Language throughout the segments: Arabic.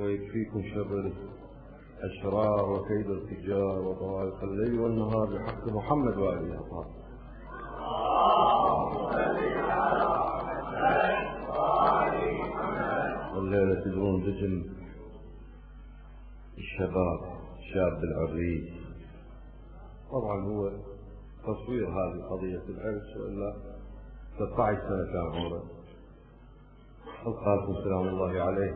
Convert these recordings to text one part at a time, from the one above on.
ويكفيكم شر الأشرار وكيد التجار وطوائف الليل والنهار بحق محمد وآله وصحبه والليلة تدرون دجن الشباب شاب العريس. طبعا هو تصوير هذه قضية العرس وإلا 16 سنة كان عمره. القاسم سلام الله عليه.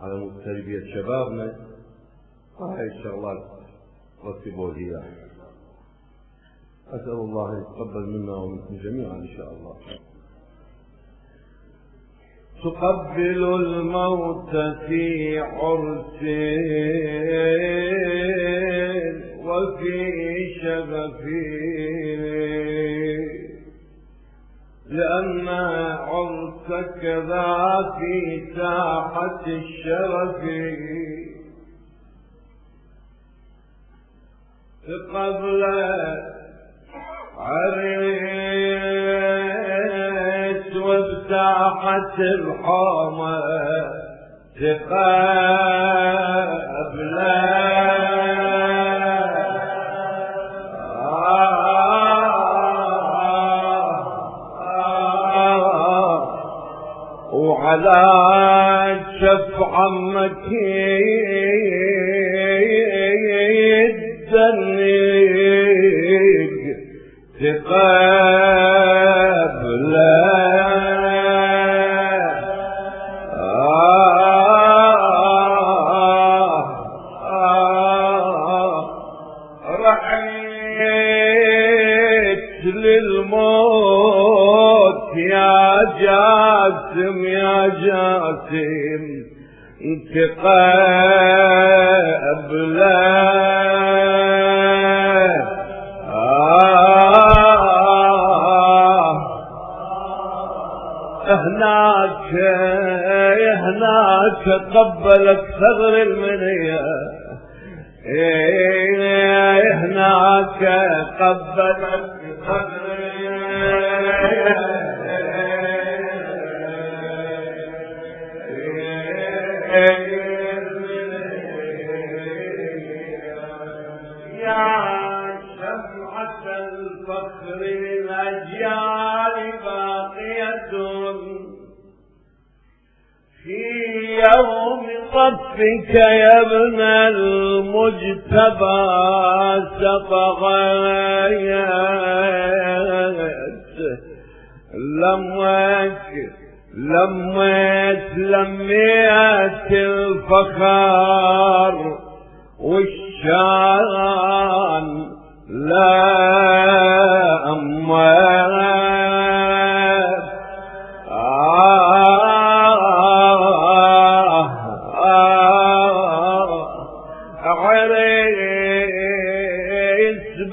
على تربية شبابنا هاي الشغلات رتبوا لي أسأل الله أن يتقبل منا ومنكم جميعا إن شاء الله. تقبل الموت في عرس وفي شغف لأن عرسك ذا في ساحة الشرف. قبل عريس وبساحة الحومة تقابله وعلى شف عمك يدنيك تقابله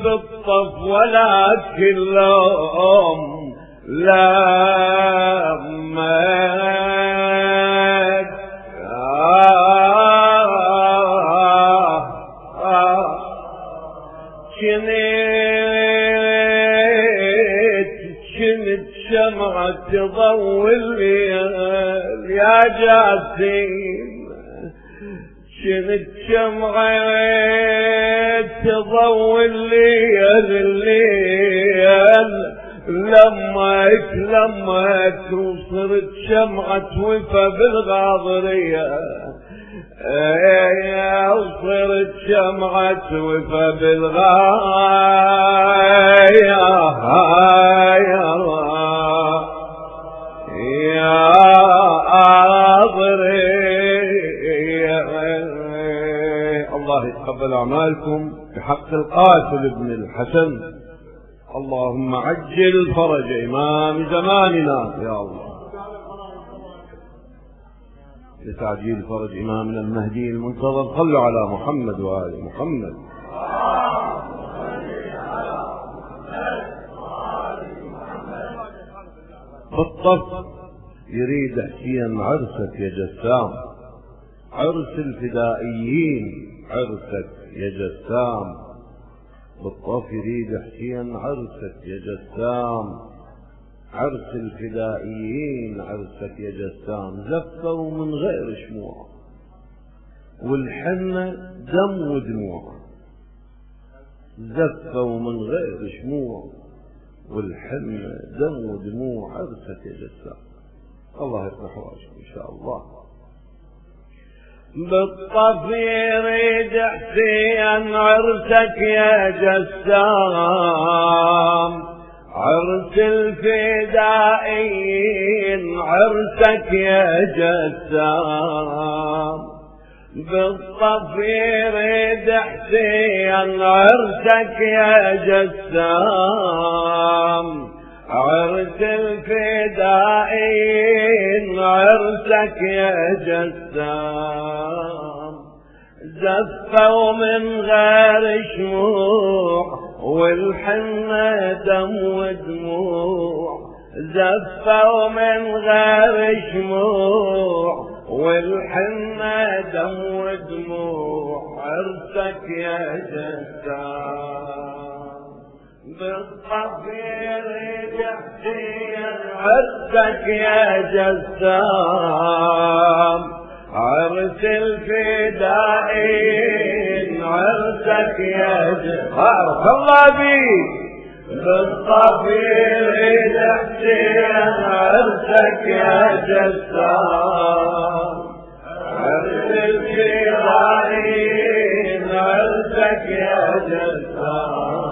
بالطف ولكن لهم لا مات كنت كنت شمعة تضوي الليل يا جاسم كنت شمعة تضوي الليل الليل لميت لميت وصرت شمعة وفا بالغاضرية. يا وصرت شمعة وفا بالغاية. يا آضري الله يتقبل أعمالكم. بحق القاتل ابن الحسن. اللهم عجل فرج إمام زماننا يا الله. لتعجيل فرج إمامنا المهدي المنتظر. صلوا على محمد وآل محمد. بالطف يريد حسين عرسك يا جسام عرس الفدائيين عرسك يا جسام بالطف يريد حسين عرسك يا جسام عرس الفدائيين عرسك يا جسام زفوا من غير شموع والحنة دم ودموع. زفوا من غير شموع والحنة دم ودموع. عرسك يا جسام الله يفتح وجهك إن شاء الله. بالطفير يريد حسين عرسك يا جسام. عرس الفدائيين عرسك يا جسام. بالطفير يريد حسين عرسك يا جسام. عرس الفدائين عرسك يا جسام. زفوا من غير شموع والحنة دم ودموع. زفوا من غير شموع والحنة دم ودموع. عرسك يا جسام. بالطفير يحكي عرسك يا جسام عرس الفدائين عرسك يا جسام بارك الله بيك بالطفير حسين عرسك يا جسام عرس الفدائين عرسك يا جسام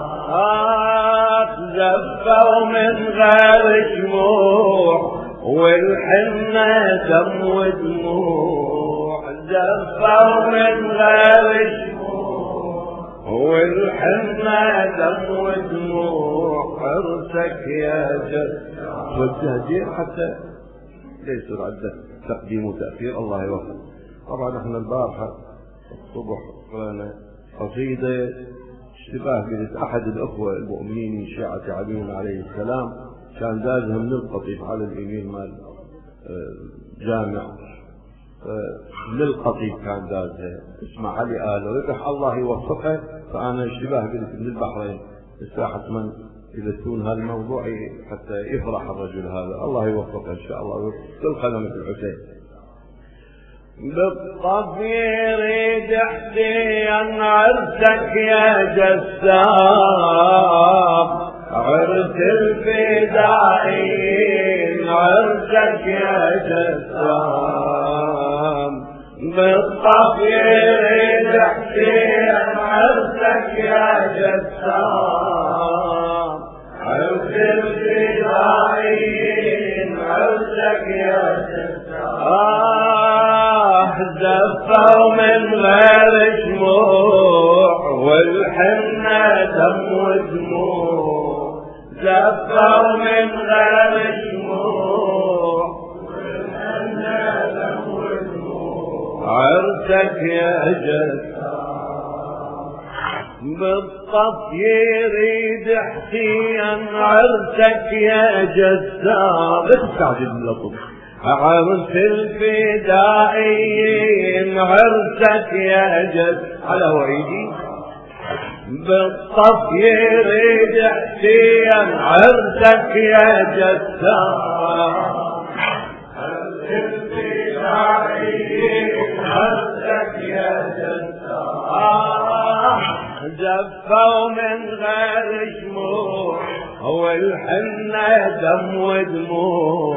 زفوا من غير شموع والحنة دم ودموع. زفوا من غير شموع والحنة دم ودموع. عرسك يا جد. والتهجير حتى ليس عدة تقديم وتأخير الله يوفق. طبعا إحنا البارحة الصبح قرانا قصيدة اشتباه بين أحد الأخوة المؤمنين من شيعة علي عليه السلام كان دازها من القطيف على اليمين مال جامع. من القطيف كان دازها اسمه علي آل ربح الله يوفقه فأنا اشتباه قلت من البحرين. استراحة من يلتون هذا الموضوع حتى يفرح الرجل هذا. الله يوفقه إن شاء الله. كل خدمة الحسين. بالطفير حسين عرسك يا جسام عرس الفدائين عرسك يا جسام بالطفير حسين عرسك يا جسام عرس الفدائين عرسك يا جسام من غير شموع والحنة دم ودموع زفوا من غير شموع والحنة دم ودموع عرسك يا جد بالطف يريد حسين. عرسك يا جسام لا تستعجل من عرس الفدائيين عرسك يا جد. على وعيدي. بالطف يريد حسين عرسك يا جسام عرس الفدائيين عرسك يا جسام زفوا من غير شموع. والحنة دم ودموع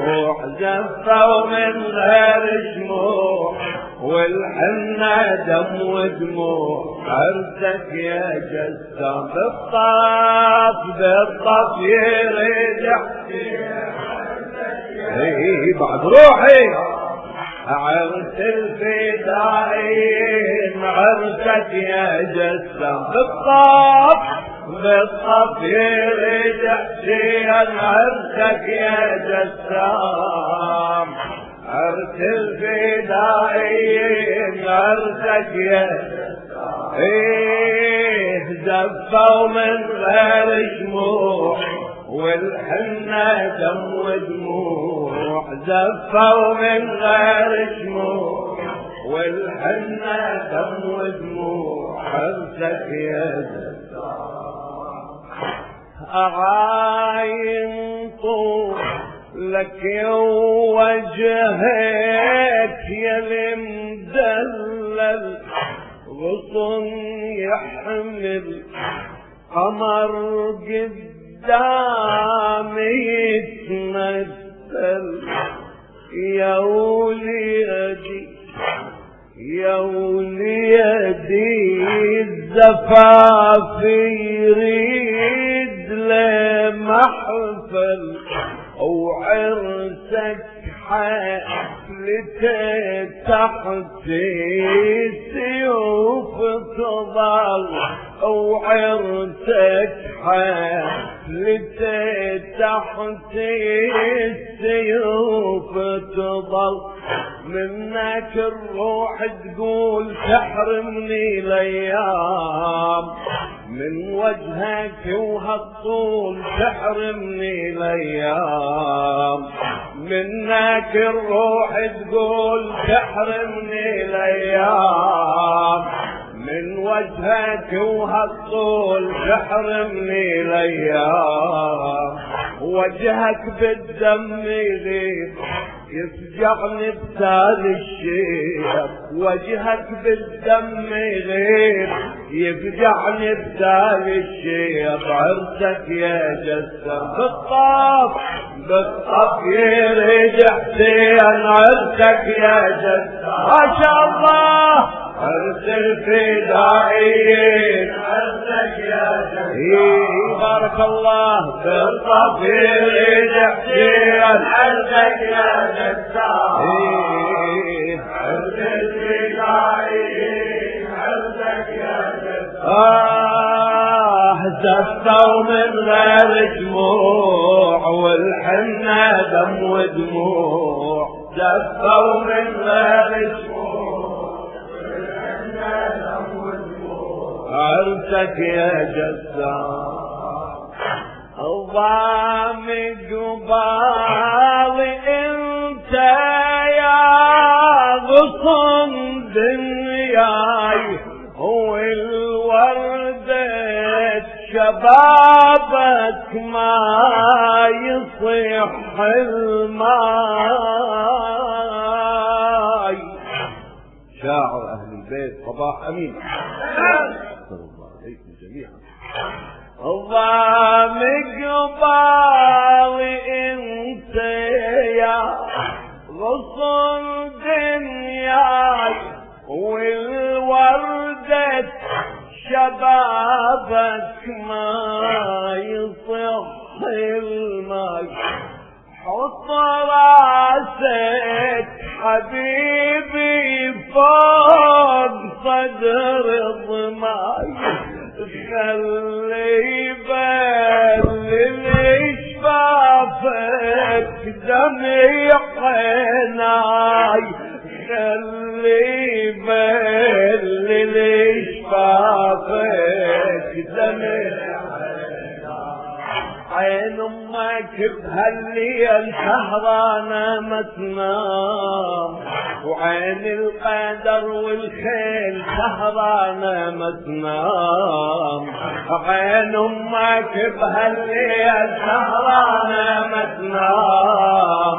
زفوا من غير شموع والحنة دم ودموع عرسك يا جسام بالطاف بالطاف يريد اي بعد روحي. عرس الفدائين عرسك يا جسام بالطاف. بالطف يريد حسين عرسك يا جسام. عرس الفدائيين عرسك يا إيه زفوا من غير شموع والحنة دم ودموع. زفوا من غير شموع والحنة دم ودموع. عرسك يا جسام. أعاين طول لك وجهك يا المدلل غصن يحمل قمر قدامي يتمثل. يا وليدي يا وليدي الزفاف يريد لمحفل وعرسك حفلته تحت سيوف تضل وعرسك حفلته تحت السيوف تضل منك الروح تقول تحرمني الأيام. من وجهك وهالطول تحرمني الأيام. منك الروح تقول تحرمني الأيام. من وجهك وهالطول تحرمني الأيام. وجهك بالدم يغيب يفجعني بتال الشيخ وجهك بالدم غير. يفجعني بتال الشيخ عرسك يا جسم بالطاف بالطاف يريد حسين عرسك يا جسم ما شاء الله. عرس الفدائيين عرسك يا جسم بارك الله بالطاف يريد حسين عرسك يا آه زفوا من غير دموع والحنة دم ودموع زفوا من غير دموع عرسك يا جسام ضام قبالي أنت يا غصن دنياي. هو الوردة شبابك ما يصيح الماي. شاعر أهل البيت صباح أمين. ضام قبالي انت يا غصن دنياي والوردة شبابك ما يصح الماي حط راسك حبيبي فوق صدر ضماي خلي بالي شفافك دمع عيناي خلي بالي شفافك دمع عين أمك بهالليل سهرانة ما تنام وعين القدر والخيل سهرانة ما تنام عين أمك بهالليل سهرانة ما تنام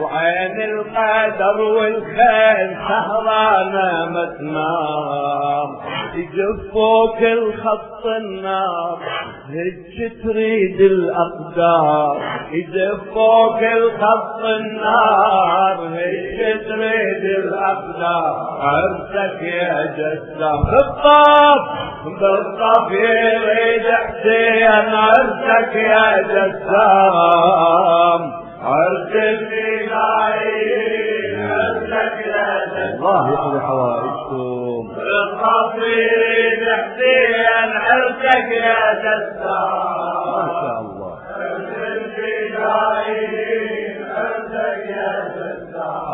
وعين القدر والخيل سهرانة ما تنام يجفوك الخط النار. هج تريد الأقدار يجفوك الخط النار هج تريد الأقدار. عرسك يا جسام بالطاف بالطاف يريد حسين عرسك يا جسام عرس الفدائي عرسك يا جسام الله يقضي حوائجكم الخطير حسين عرسك يا جسام ما شاء الله.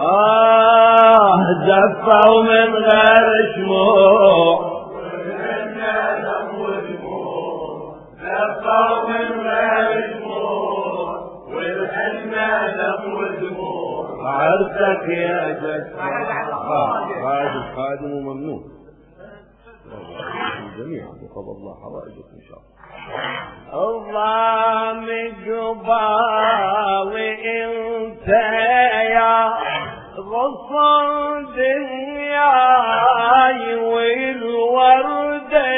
آه زفوا من غير شموع. زفوا من غير شموع والحنة دم ودموع عرسك يا جسام خادم خادم وممنوع. جميعا وقضى الله حوائجكم إن شاء الله. الله مقبالي انت يا غصن دنياي والوردة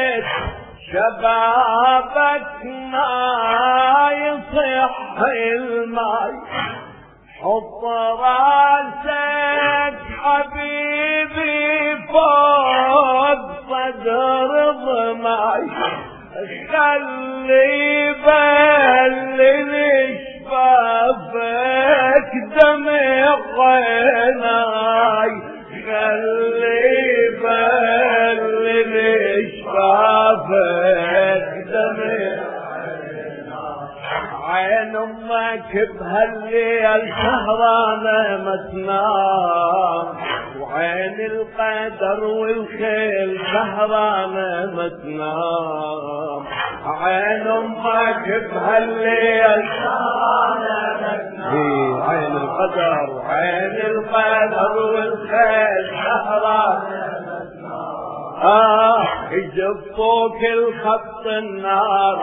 شبابك ما يصح الماي. حط راسك حبيبي صدر ضماي خلي بلل شفافك دمع عيناي. خلي بلل شفافك دمع عين أمك بهالليل سهرانة ما تنام. وعين القدر والخيل سهرانة ما تنام عين أمك بهالليل سهرانة ما تنام عين القدر. وعين القدر والخيل سهرانة آه يجفوك الخط النار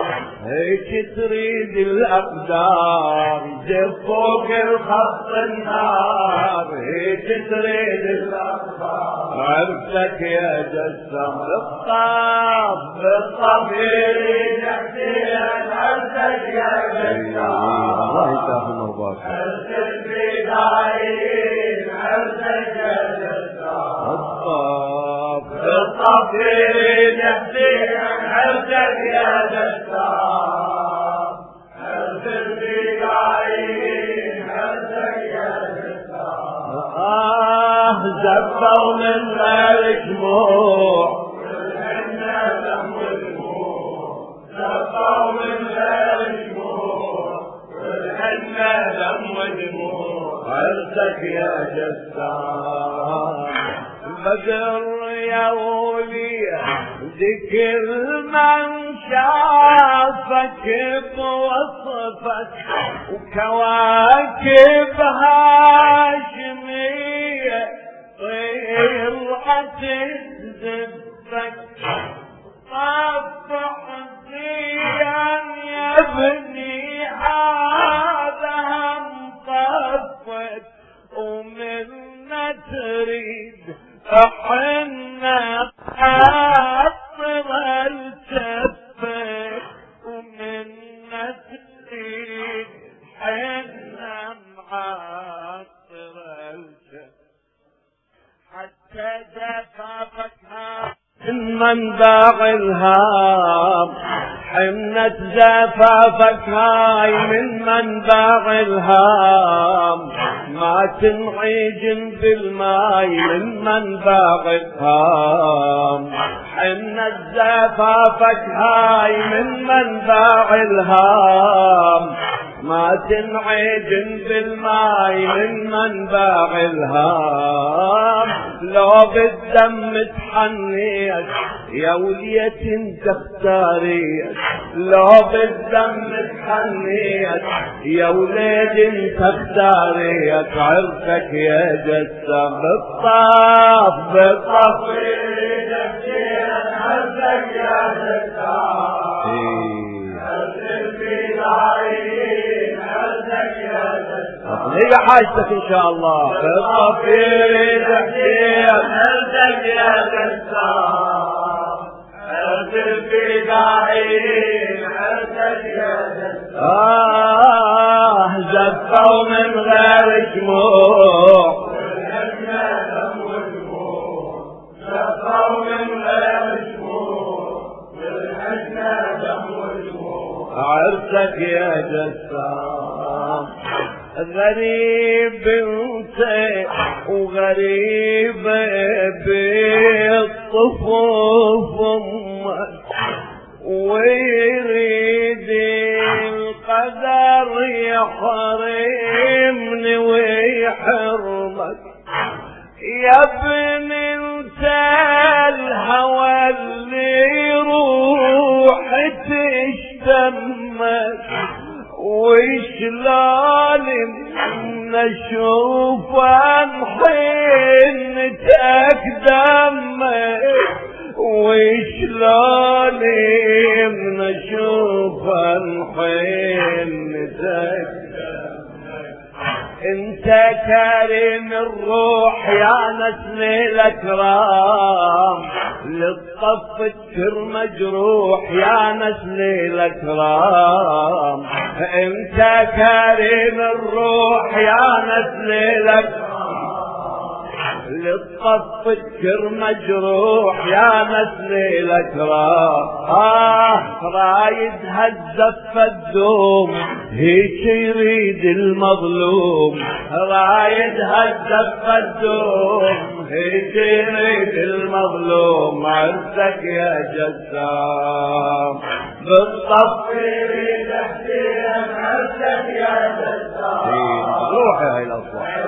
هيك تريد الأقدار. يجفوك الخط النار هيك تريد الأقدار. عرفتك يا جسم بالطاف بالطاف عرفتك يا جسم الله يسافر مرضاك عرفتك بدايين عرفتك يا جسم الطاف بالطفيل يهديك حرتك يا حرتك بدايين حرتك يا جسام آه زبوا من ودموع حرتك يا جسام بدر يا ولي ذكر من شافك بوصفك وكواكب هاشمية طلعت الهام حنة جفافك هاي من منبع الهام. ما تنعيج بالماي من منبع الهام. حنة جفافك هاي من منبع الهام. ما تنعيج بالماي من منبع الهام. لو بالدم تحنيت يا ولية انت اختاريت لو بالدم تحنيت يا ولاد انت اختاريت عرفك يا جسام بالطاف بالطاف. عرفك يا جسام هي حاجتك إن شاء الله. بالطفيل هلتك يا هلت الفدائين هلتك يا جسام آه زفوا من غير ودموع عرسك يا جسام غريب انت وغريب بالطفوف أمك ويريد القدر يحرمني ويحرمك. يا ابن انت الهوى اللي روح تشتمك. وشلون نشوف حنتك دمك وشلون نشوف الحين انت كريم الروح يا نسل الأكرام. للطف التر مجروح يا نسل الأكرام. انت كريم الروح يا نسل الأكرام. للطف مجروح يا نسل الأكرام. آه رايد هزف الدوم هيك يريد المظلوم. رايد هزف الدوم هيك يريد المظلوم. عزك يا جسام بالطف يريد حسين عزك يا جسام روح يا هاي الأصوات.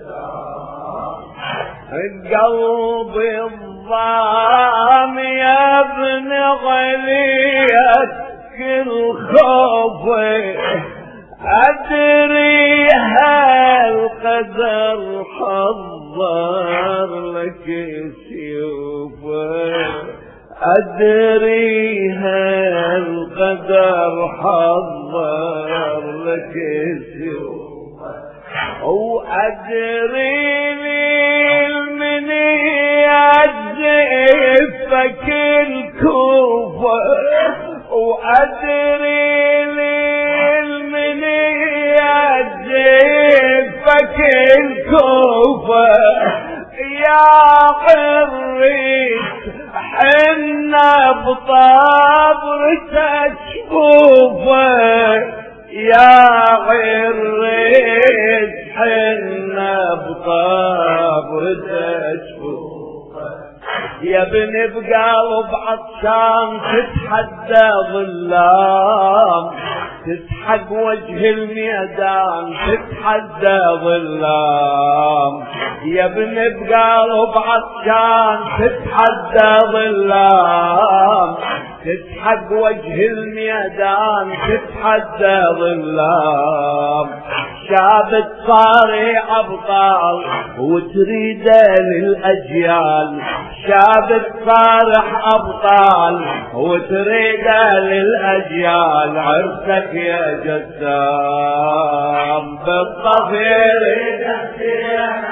القلب الضام يا ابن غليك الخوف. أدري هالقدر حضر لك سيوفه أدري هالقدر حضر لك سيوفه وأدري من يجفك الكوفة وأدري من عطشان تتحدى ظلام تسحق وجه الميدان تتحدى ظلام. يا ابن بقلب عطشان تتحدى ظلام. تسحق وجه الميدان تتحدى ظلام شابت صاري أبطال وتريد للأجيال. شابت صارح أبطال وتريد للأجيال. عرسك يا جسام بالطفيل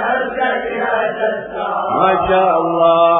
عرسك يا جسام ما شاء الله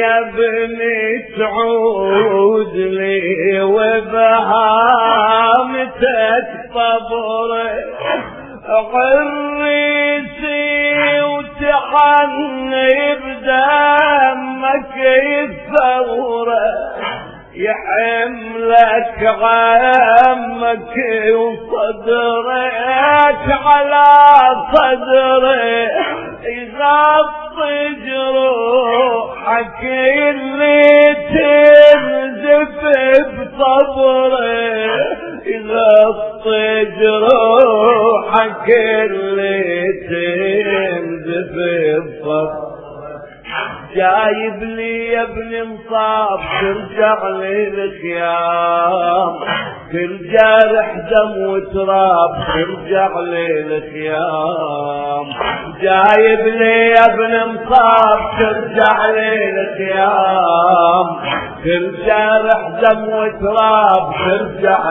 يا ابني تعود دم وتراب ترجع لي الخيام جايب لي ابن مصاب ترجع كل جارح دم وتراب ترجع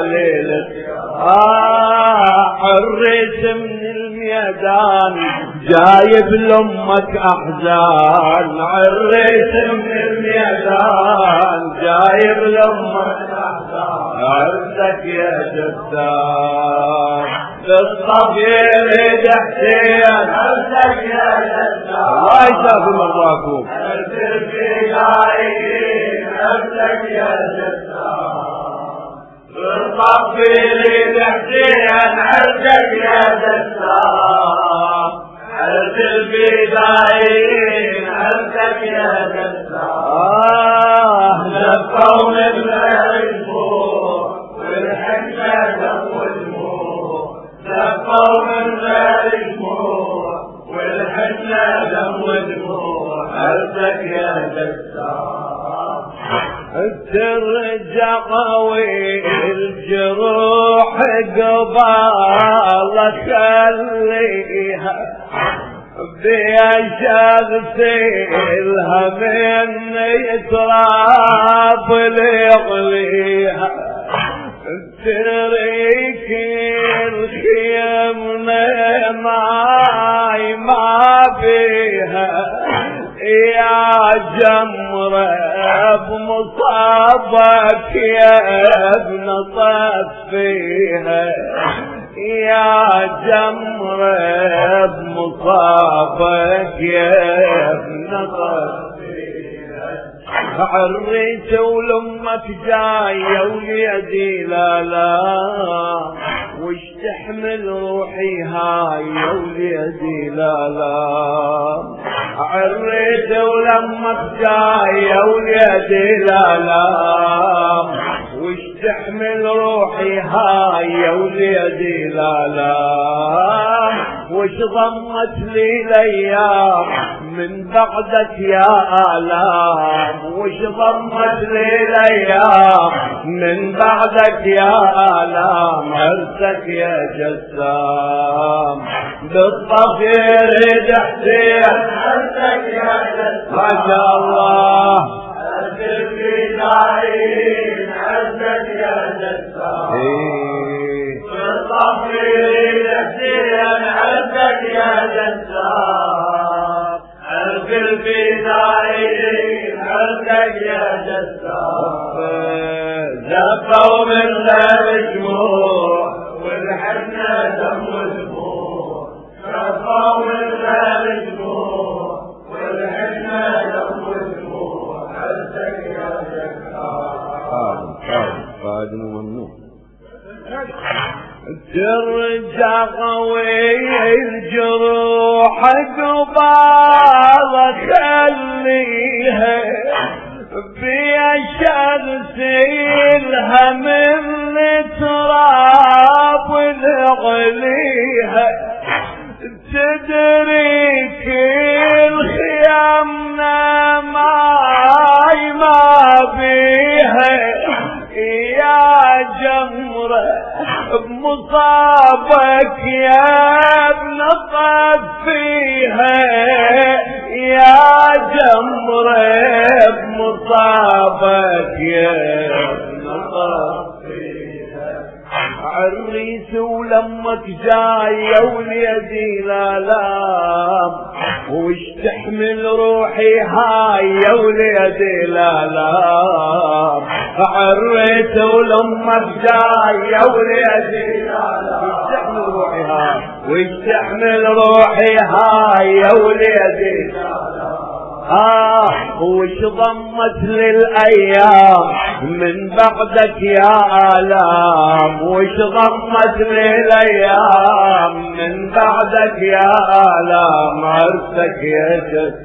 آه حريت من الميدان جايب لأمك أحزان. عريت من الميدان جايب لأمك عرسك يا جدار للصفير دحتين عرسك يا جدار الله يسافر مرضاكم عرسك في داعين عرسك يا جدار للصفير دحتين عرسك يا جدار عرس البدايين ضمت لي الأيام من بعدك يا آلام. وش ضمت لي الأيام من بعدك يا آلام عرسك يا جسام. بالطفير دحتين عرسك يا جسام. ما شاء الله. عرسك في عرسك يا جسام. إيه. بالطفير جسام زفوا من الجموع والحنة دم دموع زفوا من الجموع والحنة دم دموع عرسك يا خادم خادم وممنوع ترجع جاية وليدي لا لا. وش تحمل روحي هاي روحي هاي وليدي آه وش ضمت للأيام؟ من بعدك يا آلام. وش ضمت للأيام؟ من بعدك يا آلام. عرسك يا جد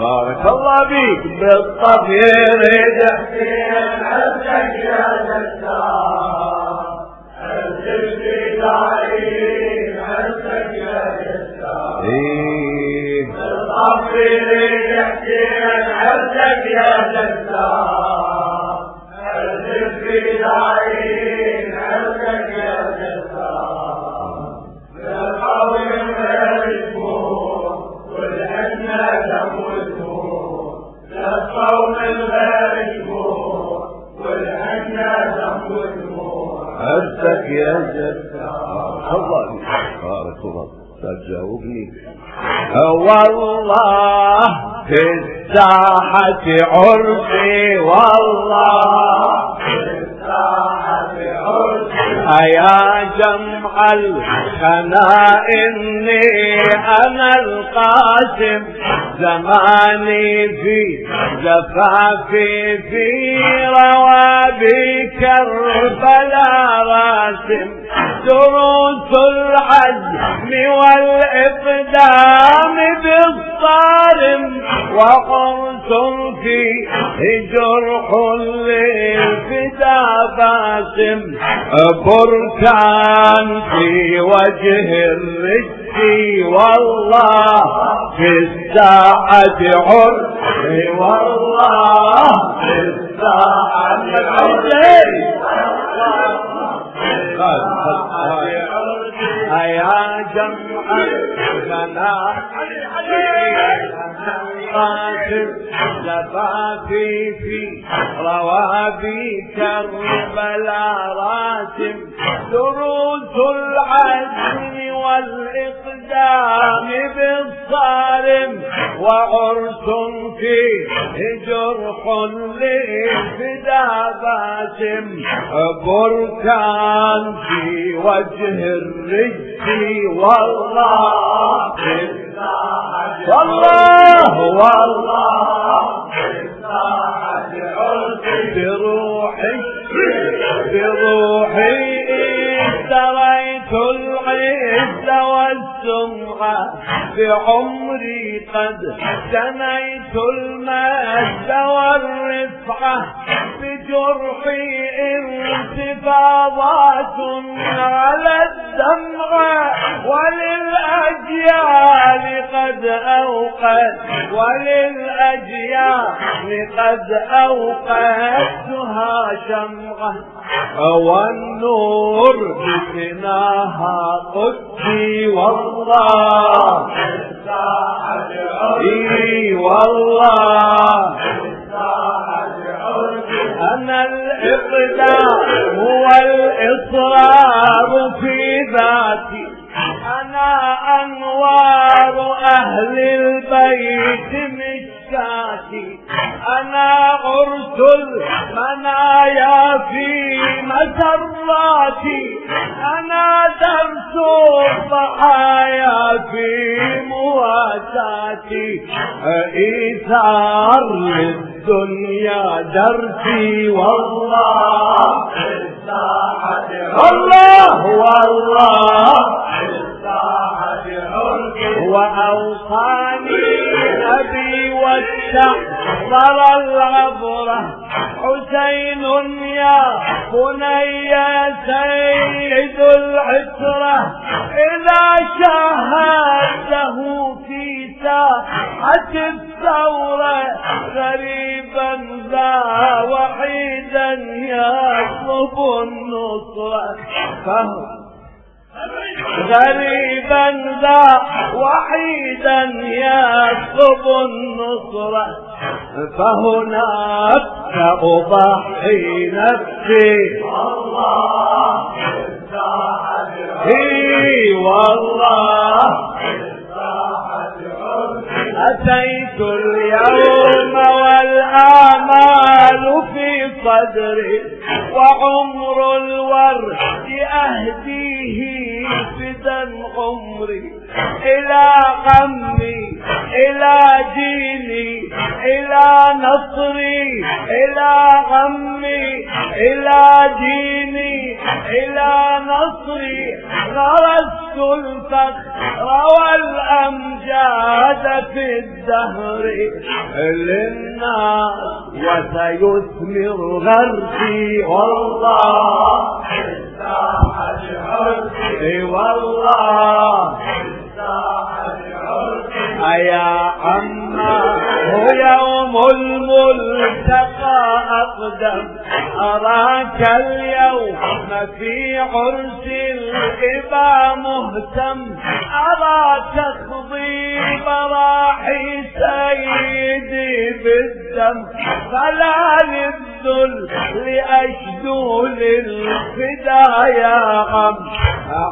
بارك الله بيك بالطفير دحين عرسك يا جدار عرسك في دارين عرسك يا إيه. صبري تحسينا عبدك يا جبار أزل في دارين عبدك يا جبار يا قوي المهلكون والأنى تموتون يا قوم المهلكون والأنى تموتون عبدك يا جبار حضر يا رسول الله. تجاوبني. والله في الساحة عرسي يا جمع الخنا إني أنا القاسم. زماني في زفافي في روابي كربلا راسم. دروس العزم والإقدام بالصارم. وقرص في جرح للفدا باسم بركان في وجه الرجل والله في الساعة عرسي والله في الساعة عرسي يا جمع الغنا زفافي في روابي كربلا راسم دروس العزم والإقدام بالصارم وعرس في جرح لفدا باسم بركان في وجه الرجل والله والله والله. بروحي بروحي اشتريت العز والسمعة بعمري قد جنيت المجد والرفعة بجرحي انتفاضات على الدمع وللأجيال. قد أوقت وللأجيال قد أوقتها شمعة والنور بسناها قدسي والله. اي والله أنا الإقدام هو الإصرار في ذاتي أنوار أهل البيت مشكاتي أنا عرس المنايا في مسراتي. أنا درس الضحايا في مواساتي. إيثار للدنيا درسي والله. الله والله. وأوصاني أبي واستحضر العبرة حسين يا بني سيد العسرة. إذا شاهدته في ساحة الثورة غريبا ذا وحيدا يطلب النصرة. فهو غريبا ذا وحيدا يطلب النصرة. فهناك أضحي نفسي الله إي والله. أتيت اليوم والآمال في صدري وعمر الورد أهديه فدا عمري. إلى غمي إلى ديني إلى نصري إلى غمي إلى ديني إلى نصري. غرست الفخر والأمجاد في الدهر. للناس وسيثمر غرسي والله والله أيا عما هو يوم الملتقى أقدم. أراك اليوم في عرس الإبا مهتم. أرى تخضيب راحي سيدي بالدم. فلا للذل لأشدو للفدا يا غم.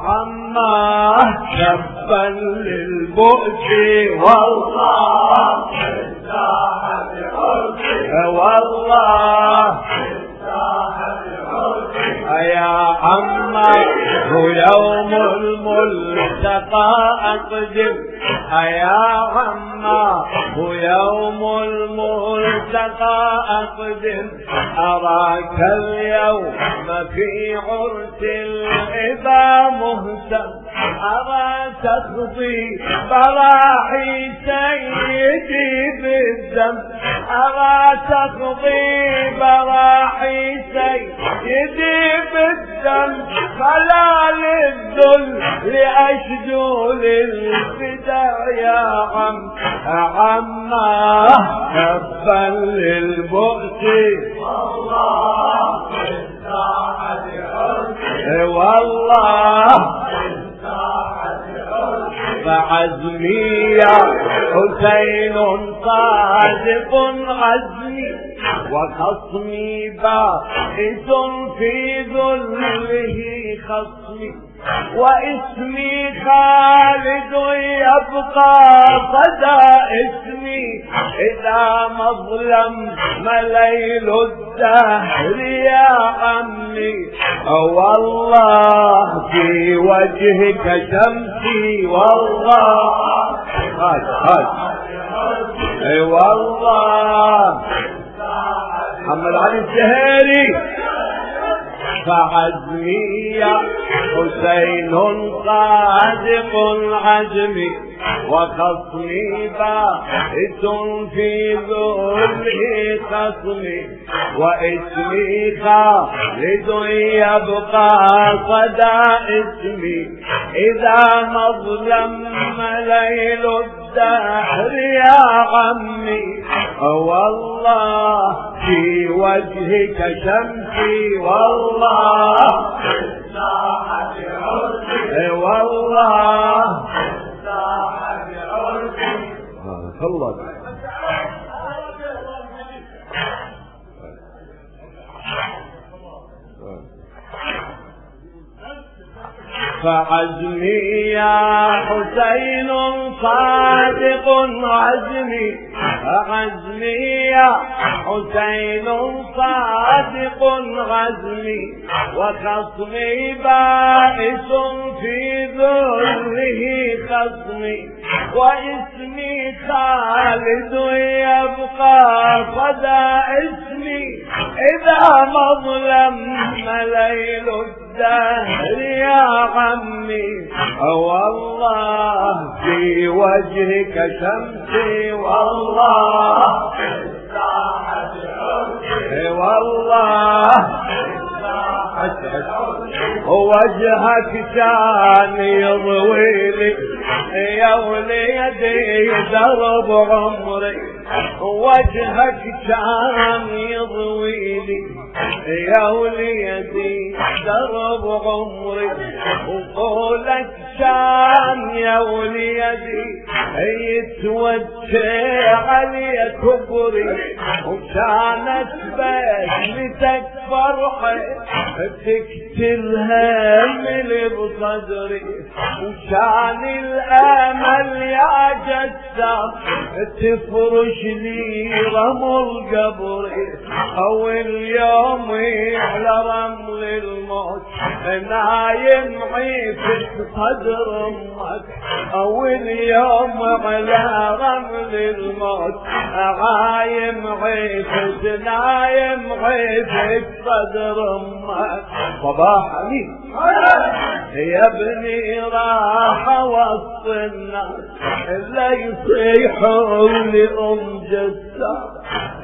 عماه شبا للبؤس والله. والله يا عما هو يوم الملتقى أقدم. يا عما هو يوم الملتقى أقدم. أراك اليوم في عرس الإذا مهتم. أرى تخضي براحي سيدي بالدم. أرى تخضي براحي سيدي بالدم فلا للذل لأشجو للفداء يا عم. عما كفا للبؤس. والله والله فعزمي يا حسين صادق عزمي. وخصمي باحث في ذله خصمي. واسمي خالد يبقى صدى اسمي. إذا مظلم مليل الدهر يا عمي والله في وجهك شمسي والله. هاي هاي اي والله. محمد علي الزهيري فعزمي حسين صادق عزمي وخصمي باحث في ذله خصمي واسمي خالد يبقى صدى اسمي. إذا مظلم ليل الدهر يا عمي والله في وجهك شمسي والله والله فعزمي يا حسين صادق عزمي. عزمي يا حسين صادق عزمي. وخصمي بائس في ذله خصمي واسمي خالد يبقى صدى اسمي إذا مظلم ليل الدهر يا عمي والله في وجهك شمسي والله والله وجهك كان يضوي لي يا وليدي درب عمري. وجهك كان يضوي لي يا وليدي درب عمري. وقولك كان يا وليدي يتوجه علي كبري. وكانت بسمتك فرحة تقتل هم اللي بصدري. وكان الأمل يا جسام تفرش لي رمل قبري. أو اليوم على رمل الموت نايم عيفك أمك أو اليوم على رمل الموت. عايم عيفك نايم عيفك صدر أمك صباح عليك يا ابني راح وسط الناس. لا يصيحوا لأم جسام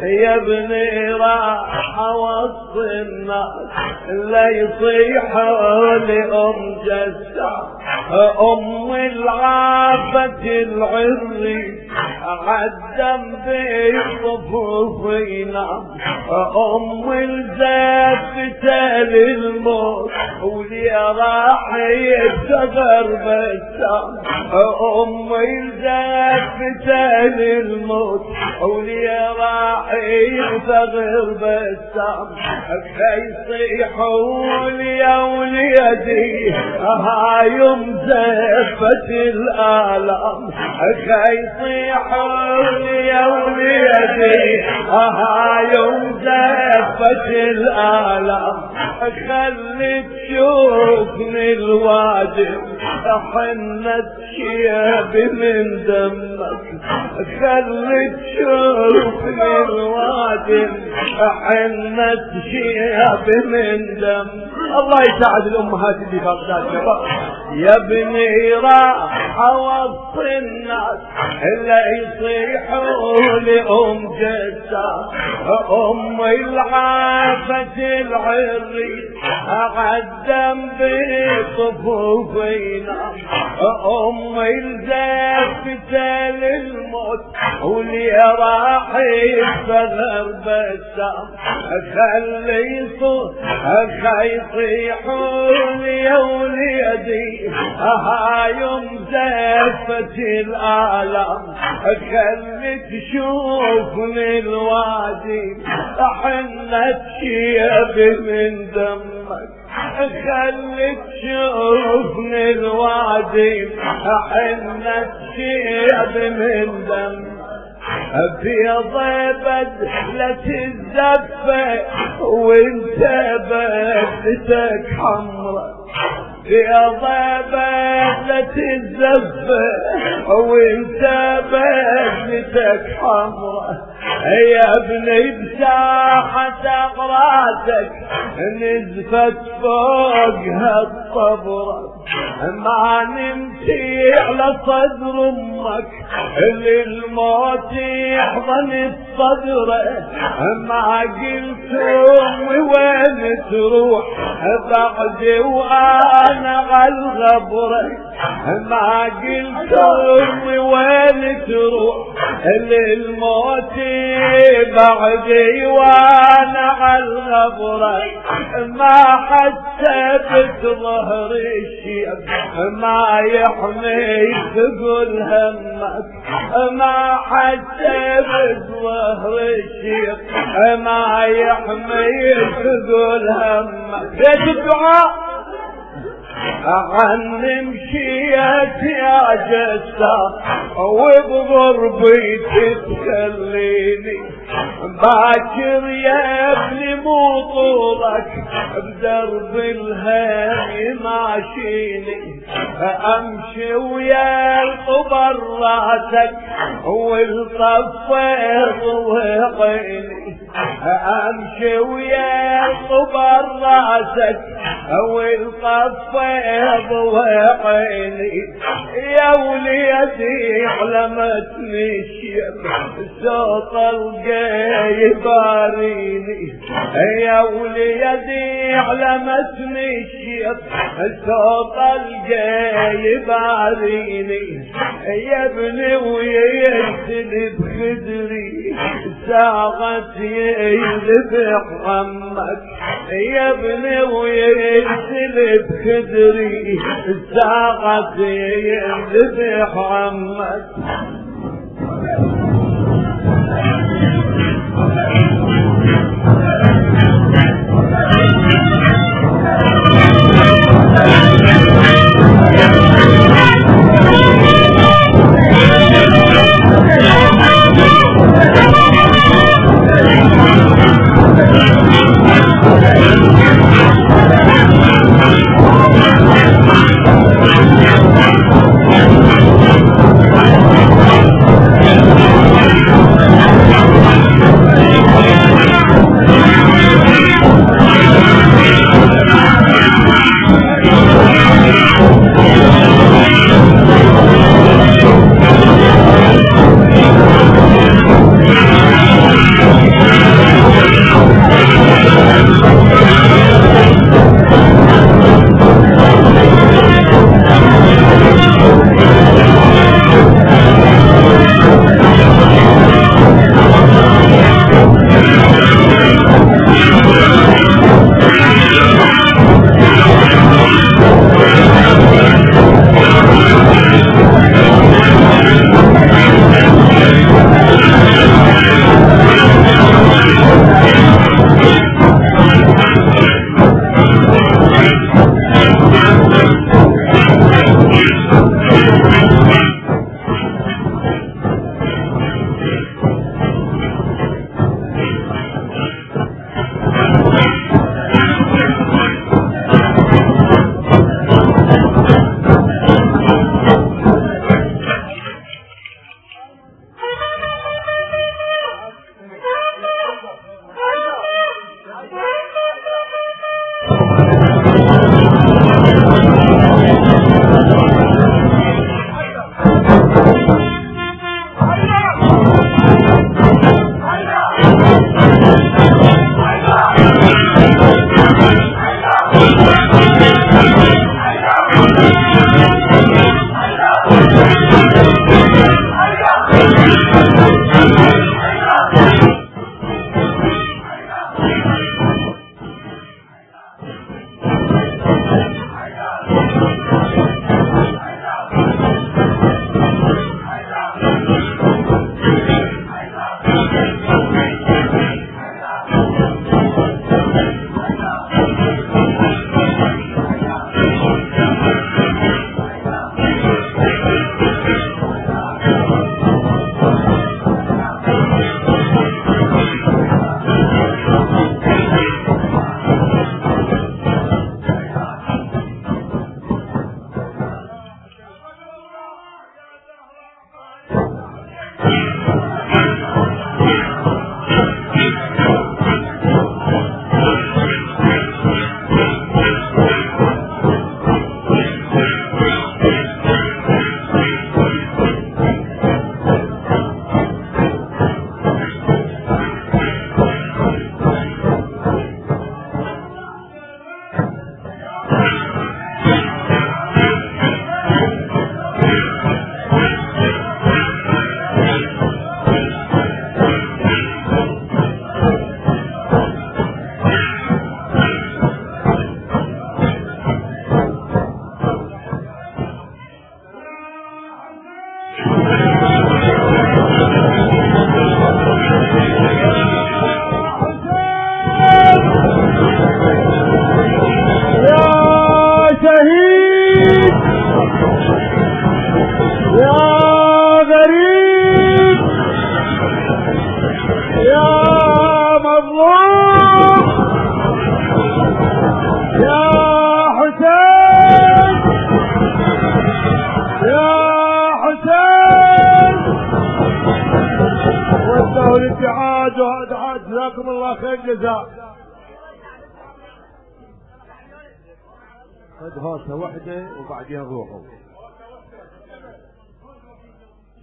يا ابني راح وسط الناس. لا يصيحوا لأم جسام أم العافة العري عالدم بصفوفينا أم الزافة للموت ولي راح راحت تغرب السام امي زفته للموت ولي راحت تغرب السام يصيحوا لي وليدي ها يوم زفت الآلام. يصيحوا لي وليدي ها يوم زفت خلي تشوفني الواجب حنت شيابي من دمك خلي تشوفني الواجب حنت شيابي من دمك الله يساعد الأمهات اللي بغداد. يا ابني راح اوصي الناس. الا يصيحوا لأم جسا امي العافة العري اقدم بصفوفينا امي الزافة للموت واللي راح يصغر بسام خلي يصيح يصيحوا لي وليدي. ها يوم زفت الآلام خلي تشوفني الوادي حنت شيب من دمك. خلي تشوفني الوادي حنت شيب من دمك. ضيبد لا تزفى وانت بدتك حمرا ضيبد لا تزفى وانت بدتك حمرا يا ابني بساحة اغراتك نزفت فوقها الطبرة ما نمشي على صدر أمك للموت يحضن الصدر ما قلت امي وين تروح بعد وأنا غالغبرة ما قلت امي وين تروح؟ للموت بعدي وأنا عالغبرة ما حسبت ظهر الشيب ما يحمي تقول همك ما حسبت ظهر الشيب ما يحمي تقول همك. بيت الدعاء. عن مشيت يا جسا وبغربي تتخليني باكر يا ابني مو طولك بدرب الهام ماشيني. أمشي ويا القبر راسك والطفيض وعيني أمشي ويا القبر راسك والطفيض وعيني يا وليدي علمتني الشيب صوت الجاي باريني يا وليدي علمتني الشيب صوت الجاي باريني يا ابني ويرسل بخدري ساعة يذبح عمك يا ابني ويرسل بخدري ساعة يذبح عمك وبعدين روحوا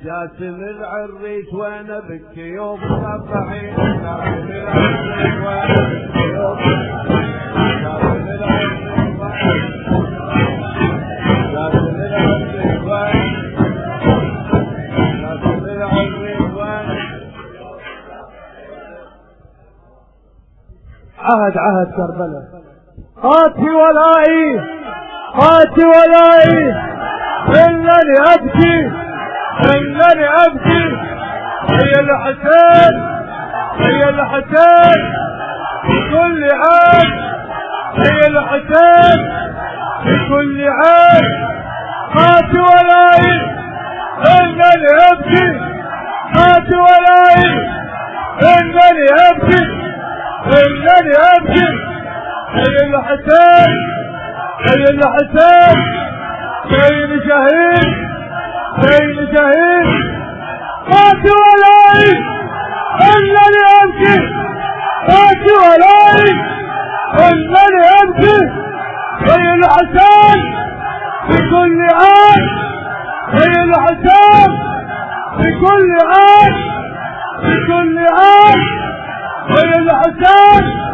جاسم العريس وأنا يوم صبحين جاسم العريس وأنا جاسم العريس جاسم العريس جاسم العريس عهد عهد كربلاء. قاتي ولائي قاتي ولائي إنني أبكي إنني أبكي. هي الحسين هي الحسين في كل عام. هي الحسين في كل عام. قاتي ولائي إنني أبكي. قاتي ولائي إنني أبكي إنني أبكي. حي الحسين حي الحسين كاين شهيد كاين شهيد مات ولاي الا ليبكي مات ولاي الا ليبكي حي الحسين في كل عام. حي الحسين في كل عام. في كل عام. حي الحسين.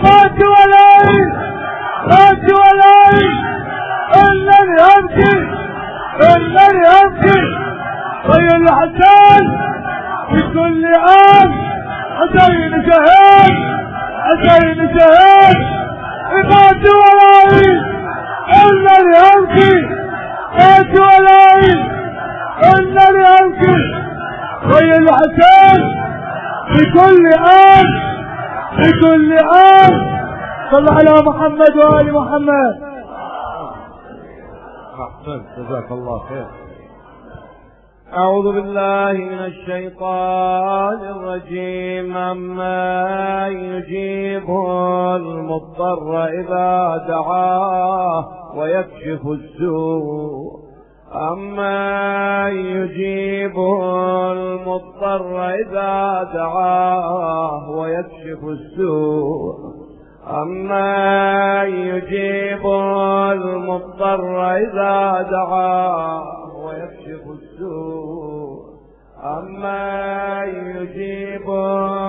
رد علي رد علي انني أبكي انني أبكي. طي الحسن في كل عام حسين شهيد حسين شهيد. رد علي إلا أبكي. رد علي إلا أبكي. طي الحسن في كل عام في كل عام. صل على محمد وآل محمد. أحسن. جزاك الله خير. أعوذ بالله من الشيطان الرجيم. أما يجيب المضطر إذا دعاه ويكشف السوء. أما يجيب المضطر إذا دعاه ويكشف السوء. أما يجيب المضطر إذا دعاه ويكشف السوء. أما يجيب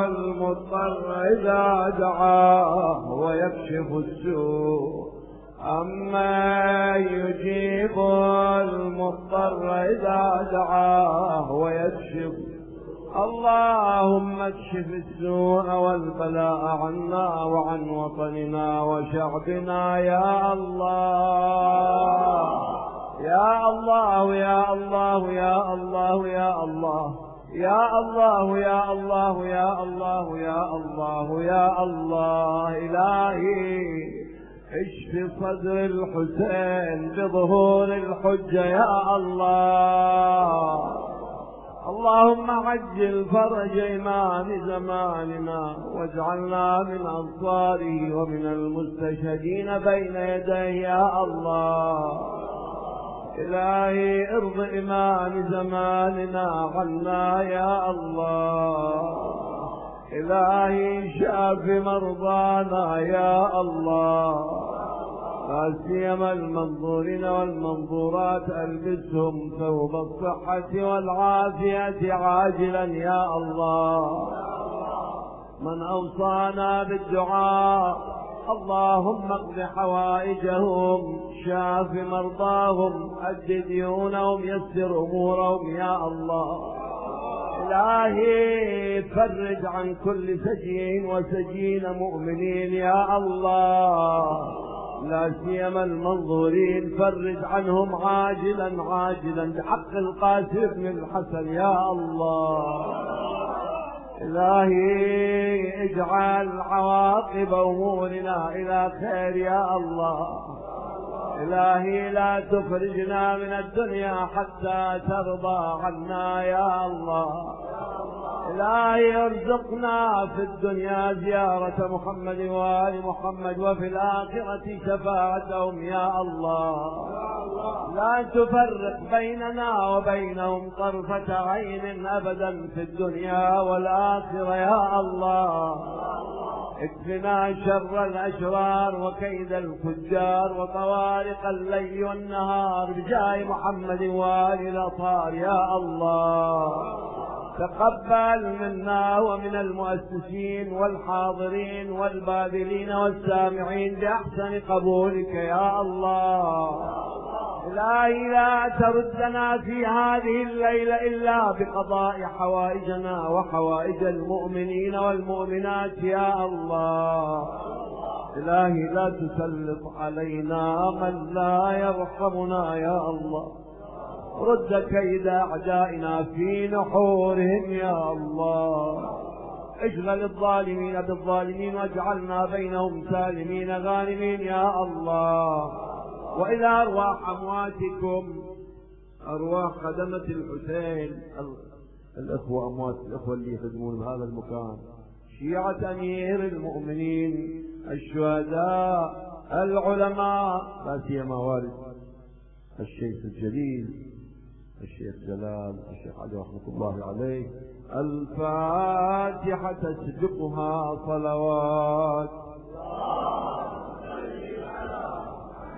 المضطر إذا دعاه ويكشف السوء. أما يجيب المضطر إذا دعاه ويكشف. اللهم اكشف السوء والبلاء عنا وعن وطننا وشعبنا يا الله. يا الله يا الله يا الله يا الله. يا الله يا الله يا الله يا الله يا الله. إلهي. اشف صدر الحسين بظهور الحجة يا الله. اللهم عجل فرج إمام زماننا واجعلنا من أنصاره ومن المستشهدين بين يديه يا الله. إلهي ارض إمام زماننا عنا يا الله. إلهي شاف مرضانا يا الله. لا سيما المنظورين والمنظورات ألبسهم ثوب الصحة والعافية عاجلا يا الله. من أوصانا بالدعاء اللهم اقض حوائجهم شاف مرضاهم أد ديونهم يسر أمورهم يا الله. إلهي فرج عن كل سجين وسجين مؤمنين يا الله. لا سيما المنظورين فرج عنهم عاجلا عاجلا. بحق القاسم بن الحسن يا الله. إلهي اجعل عواقب أمورنا إلى خير يا الله. إلهي لا تخرجنا من الدنيا حتى ترضى عنا يا الله. إلهي ارزقنا في الدنيا زيارة محمد وآل محمد وفي الآخرة شفاعتهم يا الله. لا تفرق بيننا وبينهم طرفة عين أبدا في الدنيا والآخرة يا الله. اكفنا شر الأشرار وكيد الفجار وطوارق الليل والنهار بجاه محمد وآل الأطهار. يا الله تقبل منا ومن المؤسسين والحاضرين والباذلين والسامعين بأحسن قبولك. يا الله إلهي لا تردنا في هذه الليلة إلا بقضاء حوائجنا وحوائج المؤمنين والمؤمنات يا الله. إلهي لا تسلط علينا من لا يرحمنا يا الله. رد كيد أعدائنا في نحورهم يا الله. اشغل الظالمين بالظالمين واجعلنا بينهم سالمين غانمين يا الله. وإلى أرواح أمواتكم. أرواح خدمة الحسين. الأخوة أموات الأخوة اللي يخدمون بهذا المكان. شيعة أمير المؤمنين الشهداء العلماء. لا سيما وارث الشيخ الجليل الشيخ جلال الشيخ علي رحمة الله عليه. الفاتحة تسبقها صلوات.